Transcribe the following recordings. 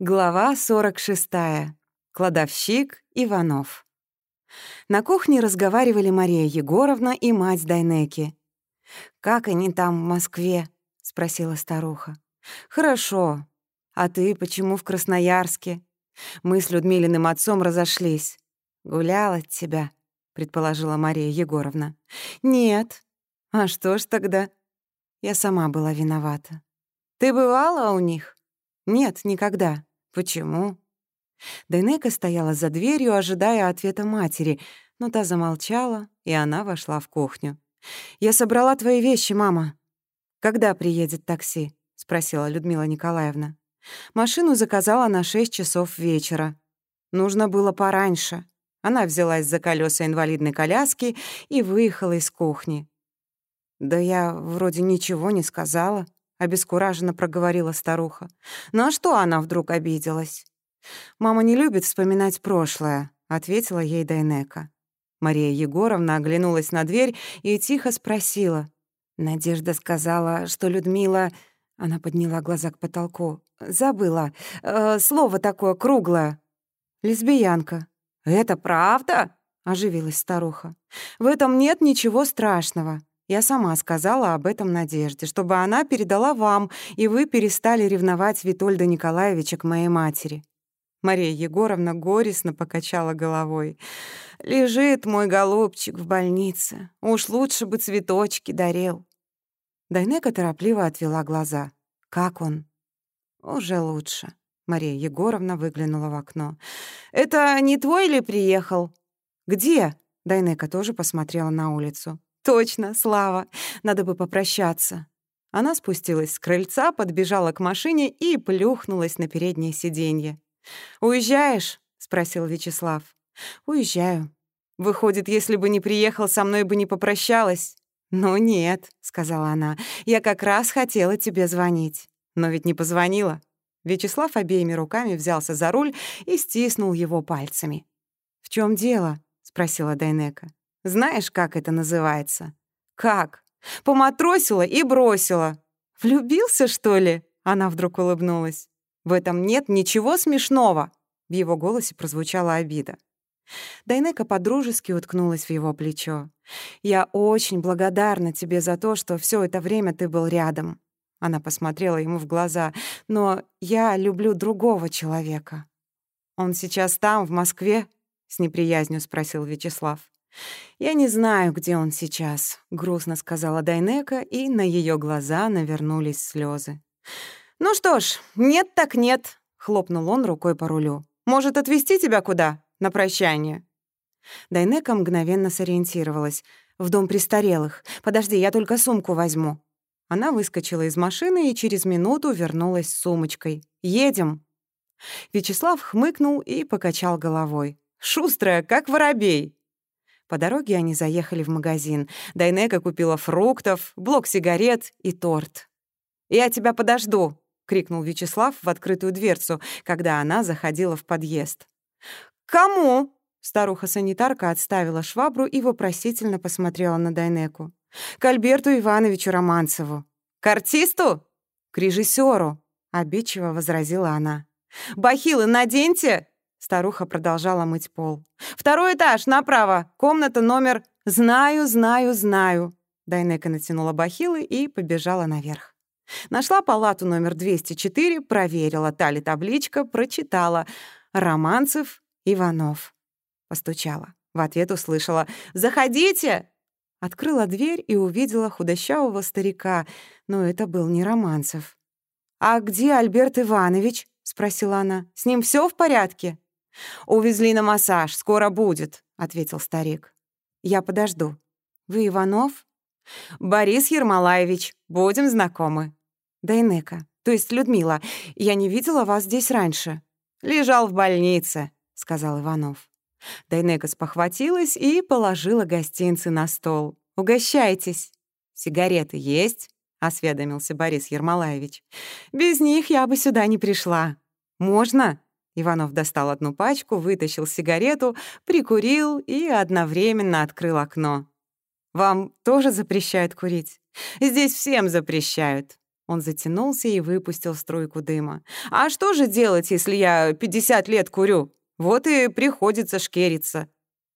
Глава 46. Кладовщик Иванов. На кухне разговаривали Мария Егоровна и мать Дайнеки. «Как они там, в Москве?» — спросила старуха. «Хорошо. А ты почему в Красноярске?» Мы с Людмилиным отцом разошлись. «Гулял от тебя», — предположила Мария Егоровна. «Нет». «А что ж тогда?» Я сама была виновата. «Ты бывала у них?» «Нет, никогда». «Почему?» Дайнека стояла за дверью, ожидая ответа матери, но та замолчала, и она вошла в кухню. «Я собрала твои вещи, мама». «Когда приедет такси?» — спросила Людмила Николаевна. Машину заказала на шесть часов вечера. Нужно было пораньше. Она взялась за колеса инвалидной коляски и выехала из кухни. «Да я вроде ничего не сказала», — обескураженно проговорила старуха. «Ну а что она вдруг обиделась?» «Мама не любит вспоминать прошлое», — ответила ей Дайнека. Мария Егоровна оглянулась на дверь и тихо спросила. Надежда сказала, что Людмила... Она подняла глаза к потолку. «Забыла. Э, слово такое круглое». «Лесбиянка». «Это правда?» — оживилась старуха. «В этом нет ничего страшного. Я сама сказала об этом Надежде, чтобы она передала вам, и вы перестали ревновать Витольда Николаевича к моей матери». Мария Егоровна горестно покачала головой. «Лежит мой голубчик в больнице. Уж лучше бы цветочки дарил». Дайнека торопливо отвела глаза. «Как он?» «Уже лучше». Мария Егоровна выглянула в окно. «Это не твой ли приехал?» «Где?» Дайнека тоже посмотрела на улицу. Точно, Слава. Надо бы попрощаться. Она спустилась с крыльца, подбежала к машине и плюхнулась на переднее сиденье. «Уезжаешь?» — спросил Вячеслав. «Уезжаю. Выходит, если бы не приехал, со мной бы не попрощалась?» «Ну нет», — сказала она, — «я как раз хотела тебе звонить. Но ведь не позвонила». Вячеслав обеими руками взялся за руль и стиснул его пальцами. «В чем дело?» — спросила Дайнека. Знаешь, как это называется? Как? Поматросила и бросила. Влюбился, что ли? Она вдруг улыбнулась. В этом нет ничего смешного. В его голосе прозвучала обида. Дайнека подружески уткнулась в его плечо. «Я очень благодарна тебе за то, что все это время ты был рядом». Она посмотрела ему в глаза. «Но я люблю другого человека». «Он сейчас там, в Москве?» — с неприязнью спросил Вячеслав. «Я не знаю, где он сейчас», — грустно сказала Дайнека, и на ее глаза навернулись слезы. «Ну что ж, нет так нет», — хлопнул он рукой по рулю. «Может, отвезти тебя куда? На прощание?» Дайнека мгновенно сориентировалась. «В дом престарелых. Подожди, я только сумку возьму». Она выскочила из машины и через минуту вернулась с сумочкой. «Едем!» Вячеслав хмыкнул и покачал головой. «Шустрая, как воробей!» По дороге они заехали в магазин. Дайнека купила фруктов, блок сигарет и торт. «Я тебя подожду!» — крикнул Вячеслав в открытую дверцу, когда она заходила в подъезд. «Кому?» — старуха-санитарка отставила швабру и вопросительно посмотрела на Дайнеку. «К Альберту Ивановичу Романцеву». «К артисту?» «К режиссеру», — обидчиво возразила она. «Бахилы наденьте!» Старуха продолжала мыть пол. «Второй этаж, направо! Комната номер...» «Знаю, знаю, знаю!» Дайнека натянула бахилы и побежала наверх. Нашла палату номер 204, проверила, та ли табличка, прочитала. «Романцев, Иванов». Постучала. В ответ услышала «Заходите!» Открыла дверь и увидела худощавого старика, но это был не Романцев. «А где Альберт Иванович?» — спросила она. «С ним все в порядке?» «Увезли на массаж, скоро будет», — ответил старик. «Я подожду. Вы Иванов?» «Борис Ермолаевич, будем знакомы». «Дайнека, то есть Людмила, я не видела вас здесь раньше». «Лежал в больнице», — сказал Иванов. Дайнека спохватилась и положила гостинцы на стол. «Угощайтесь». «Сигареты есть?» — осведомился Борис Ермолаевич. «Без них я бы сюда не пришла». «Можно?» Иванов достал одну пачку, вытащил сигарету, прикурил и одновременно открыл окно. «Вам тоже запрещают курить? Здесь всем запрещают. Он затянулся и выпустил струйку дыма. «А что же делать, если я 50 лет курю? Вот и приходится шкериться».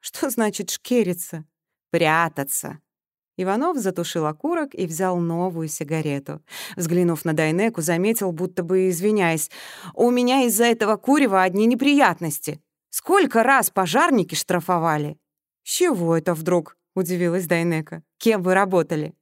«Что значит шкериться?» «Прятаться». Иванов затушил окурок и взял новую сигарету. Взглянув на Дайнеку, заметил, будто бы извиняясь. «У меня из-за этого курева одни неприятности. Сколько раз пожарники штрафовали?» «С чего это вдруг?» — удивилась Дайнека. «Кем вы работали?»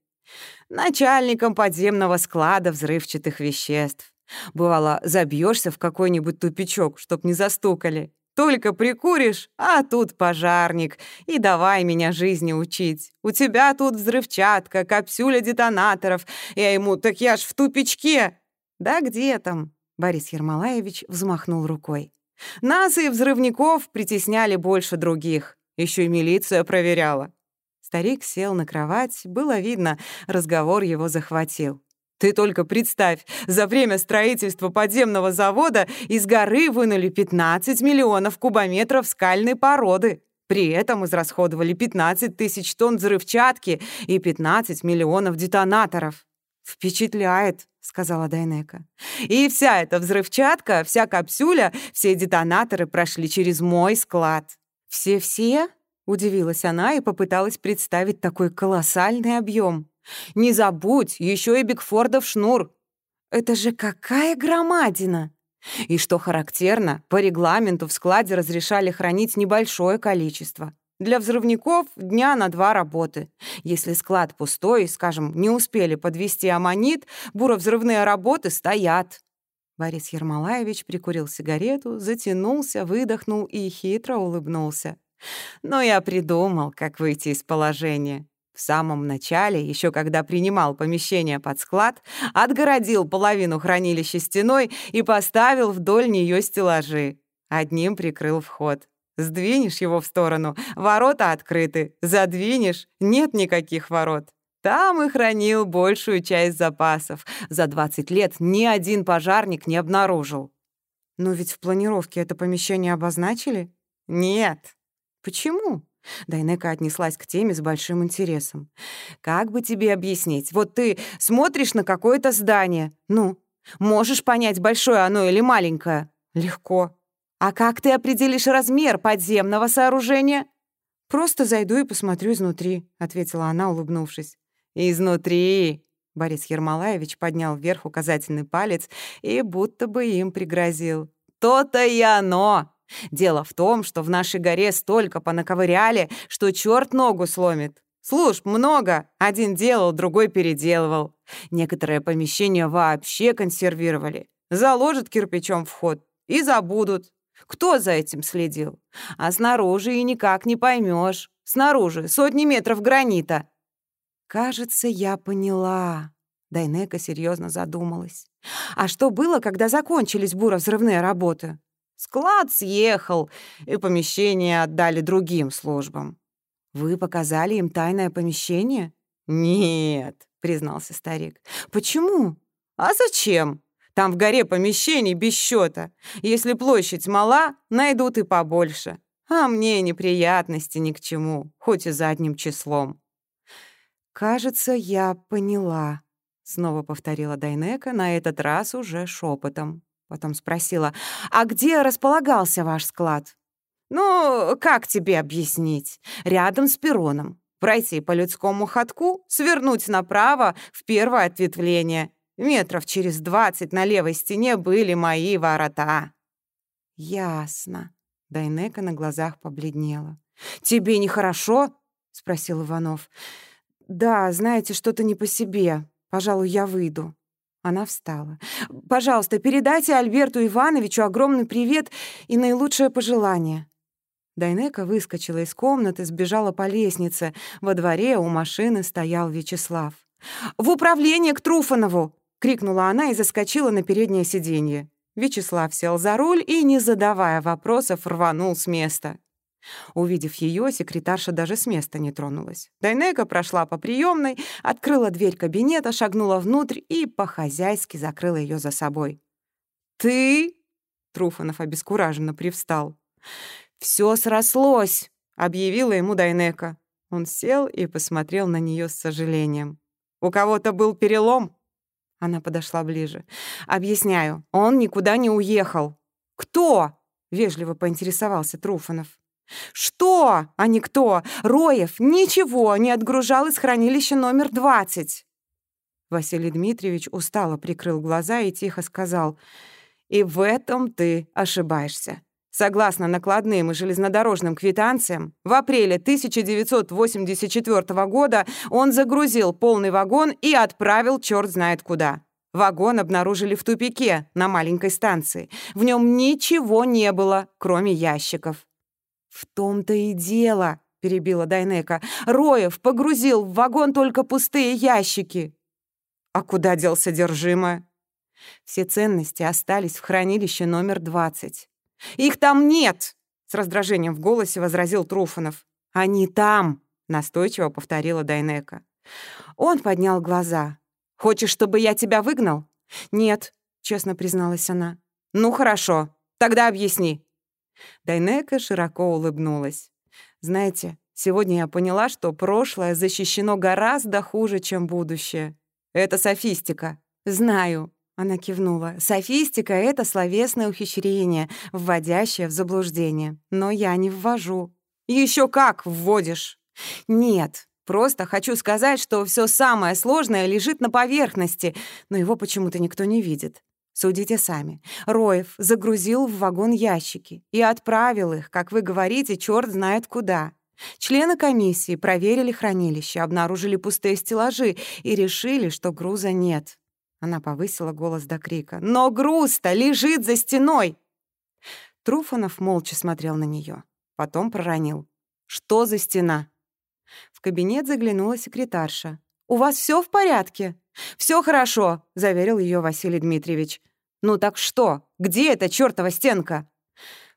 начальником подземного склада взрывчатых веществ. Бывало, забьешься в какой-нибудь тупичок, чтоб не застукали. Только прикуришь, а тут пожарник. И давай меня жизни учить. У тебя тут взрывчатка, капсюля детонаторов. Я ему, так я ж в тупичке. Да где там? Борис Ермолаевич взмахнул рукой. Нас и взрывников притесняли больше других. Еще и милиция проверяла. Старик сел на кровать, было видно, разговор его захватил. «Ты только представь, за время строительства подземного завода из горы вынули 15 миллионов кубометров скальной породы. При этом израсходовали 15 тысяч тонн взрывчатки и 15 миллионов детонаторов». «Впечатляет», — сказала Дайнека. «И вся эта взрывчатка, вся капсюля, все детонаторы прошли через мой склад». «Все-все?» Удивилась она и попыталась представить такой колоссальный объем. «Не забудь, еще и Бигфордов шнур!» «Это же какая громадина!» И что характерно, по регламенту в складе разрешали хранить небольшое количество. Для взрывников дня на два работы. Если склад пустой, скажем, не успели подвести аммонит, буровзрывные работы стоят. Борис Ермолаевич прикурил сигарету, затянулся, выдохнул и хитро улыбнулся. Но я придумал, как выйти из положения. В самом начале, еще когда принимал помещение под склад, отгородил половину хранилища стеной и поставил вдоль нее стеллажи. Одним прикрыл вход. Сдвинешь его в сторону, ворота открыты. Задвинешь — нет никаких ворот. Там и хранил большую часть запасов. За 20 лет ни один пожарник не обнаружил. Но ведь в планировке это помещение обозначили? Нет, «Почему?» Дайнека отнеслась к теме с большим интересом. «Как бы тебе объяснить? Вот ты смотришь на какое-то здание. Ну, можешь понять, большое оно или маленькое? Легко. А как ты определишь размер подземного сооружения?» «Просто зайду и посмотрю изнутри», — ответила она, улыбнувшись. «Изнутри!» Борис Ермолаевич поднял вверх указательный палец и будто бы им пригрозил. «То-то и оно! Дело в том, что в нашей горе столько понаковыряли, что черт ногу сломит. Служб много, один делал, другой переделывал. Некоторые помещения вообще консервировали. Заложат кирпичом вход и забудут. Кто за этим следил? А снаружи и никак не поймешь. Снаружи сотни метров гранита. Кажется, я поняла. Дайнека серьезно задумалась. А что было, когда закончились буровзрывные работы? Склад съехал, и помещение отдали другим службам. Вы показали им тайное помещение? Нет, признался старик. Почему? А зачем? Там в горе помещений без счета. Если площадь мала, найдут и побольше. А мне неприятности ни к чему, хоть и задним числом. «Кажется, я поняла», — снова повторила Дайнека, на этот раз уже шепотом. Потом спросила, «А где располагался ваш склад?» «Ну, как тебе объяснить? Рядом с перроном. Пройти по людскому ходку, свернуть направо в первое ответвление. Метров через двадцать на левой стене были мои ворота». «Ясно». Дайнека на глазах побледнела. «Тебе нехорошо?» — спросил Иванов. «Да, знаете, что-то не по себе. Пожалуй, я выйду». Она встала. «Пожалуйста, передайте Альберту Ивановичу огромный привет и наилучшее пожелание». Дайнека выскочила из комнаты, сбежала по лестнице. Во дворе у машины стоял Вячеслав. «В управление к Труфанову!» — крикнула она и заскочила на переднее сиденье. Вячеслав сел за руль и, не задавая вопросов, рванул с места. Увидев ее, секретарша даже с места не тронулась. Дайнека прошла по приемной, открыла дверь кабинета, шагнула внутрь и по-хозяйски закрыла ее за собой. «Ты?» — Труфанов обескураженно привстал. «Все срослось!» — объявила ему Дайнека. Он сел и посмотрел на нее с сожалением. «У кого-то был перелом?» Она подошла ближе. «Объясняю, он никуда не уехал». «Кто?» — вежливо поинтересовался Труфанов. «Что, а не кто? Роев ничего не отгружал из хранилища номер 20». Василий Дмитриевич устало прикрыл глаза и тихо сказал, «И в этом ты ошибаешься. Согласно накладным и железнодорожным квитанциям, в апреле 1984 года он загрузил полный вагон и отправил черт знает куда. Вагон обнаружили в тупике на маленькой станции. В нем ничего не было, кроме ящиков. «В том-то и дело», — перебила Дайнека. «Роев погрузил в вагон только пустые ящики». «А куда дел содержимое?» Все ценности остались в хранилище номер 20. «Их там нет!» — с раздражением в голосе возразил Труфанов. «Они там!» — настойчиво повторила Дайнека. Он поднял глаза. «Хочешь, чтобы я тебя выгнал?» «Нет», — честно призналась она. «Ну, хорошо. Тогда объясни». Дайнека широко улыбнулась. «Знаете, сегодня я поняла, что прошлое защищено гораздо хуже, чем будущее. Это софистика. Знаю, она кивнула. «Софистика — это словесное ухищрение, вводящее в заблуждение. Но я не ввожу». Еще как вводишь!» «Нет, просто хочу сказать, что все самое сложное лежит на поверхности, но его почему-то никто не видит. Судите сами. Роев загрузил в вагон ящики и отправил их, как вы говорите, черт знает куда. Члены комиссии проверили хранилище, обнаружили пустые стеллажи и решили, что груза нет. Она повысила голос до крика. «Но груз-то лежит за стеной!» Труфанов молча смотрел на нее, Потом проронил. «Что за стена?» В кабинет заглянула секретарша. «У вас все в порядке?» Все хорошо», — заверил ее Василий Дмитриевич. «Ну так что? Где эта чертова стенка?»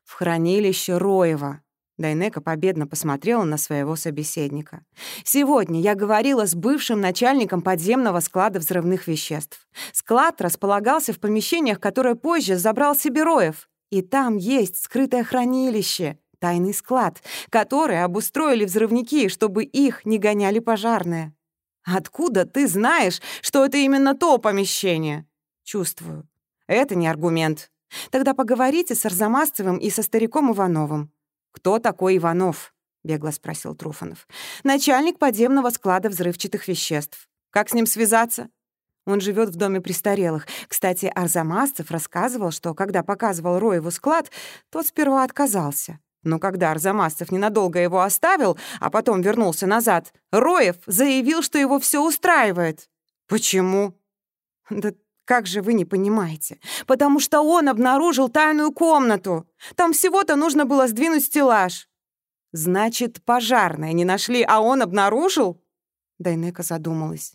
«В хранилище Роева», Дайнека победно посмотрела на своего собеседника. «Сегодня я говорила с бывшим начальником подземного склада взрывных веществ. Склад располагался в помещениях, которые позже забрал Сибироев. И там есть скрытое хранилище, тайный склад, который обустроили взрывники, чтобы их не гоняли пожарные. Откуда ты знаешь, что это именно то помещение?» «Чувствую. Это не аргумент. Тогда поговорите с Арзамасцевым и со стариком Ивановым. «Кто такой Иванов?» — бегло спросил Труфанов. «Начальник подземного склада взрывчатых веществ. Как с ним связаться?» Он живет в доме престарелых. Кстати, Арзамасцев рассказывал, что когда показывал Роеву склад, тот сперва отказался. Но когда Арзамасцев ненадолго его оставил, а потом вернулся назад, Роев заявил, что его все устраивает. «Почему?» «Да как же вы не понимаете? Потому что он обнаружил тайную комнату. Там всего-то нужно было сдвинуть стеллаж. Значит, пожарные не нашли, а он обнаружил? Дайнека задумалась.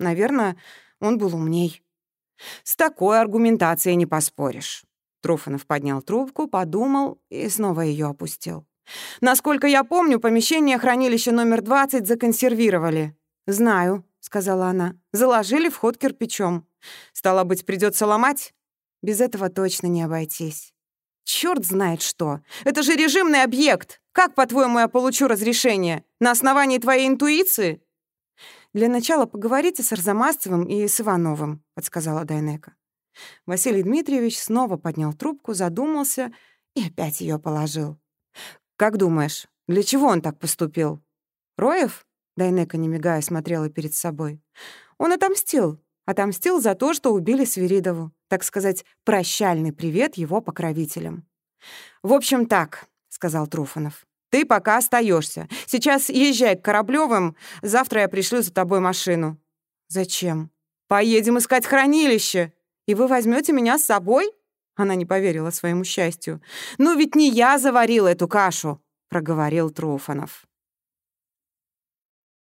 Наверное, он был умней. С такой аргументацией не поспоришь. Труфанов поднял трубку, подумал и снова ее опустил. Насколько я помню, помещение хранилища номер 20 законсервировали. Знаю, сказала она. Заложили вход кирпичом. Стало быть, придется ломать? Без этого точно не обойтись. Черт знает что. Это же режимный объект. Как, по-твоему, я получу разрешение? На основании твоей интуиции? Для начала поговорите с Арзамасцевым и с Ивановым, подсказала Дайнека. Василий Дмитриевич снова поднял трубку, задумался и опять ее положил. «Как думаешь, для чего он так поступил?» «Роев?» — Дайнека, не мигая, смотрела перед собой. «Он отомстил. Отомстил за то, что убили Свиридову. Так сказать, прощальный привет его покровителям. «В общем, так», — сказал Труфанов. «Ты пока остаешься. Сейчас езжай к Кораблёвым. Завтра я пришлю за тобой машину». «Зачем?» «Поедем искать хранилище. И вы возьмете меня с собой?» Она не поверила своему счастью. «Ну ведь не я заварил эту кашу», — проговорил Труфанов.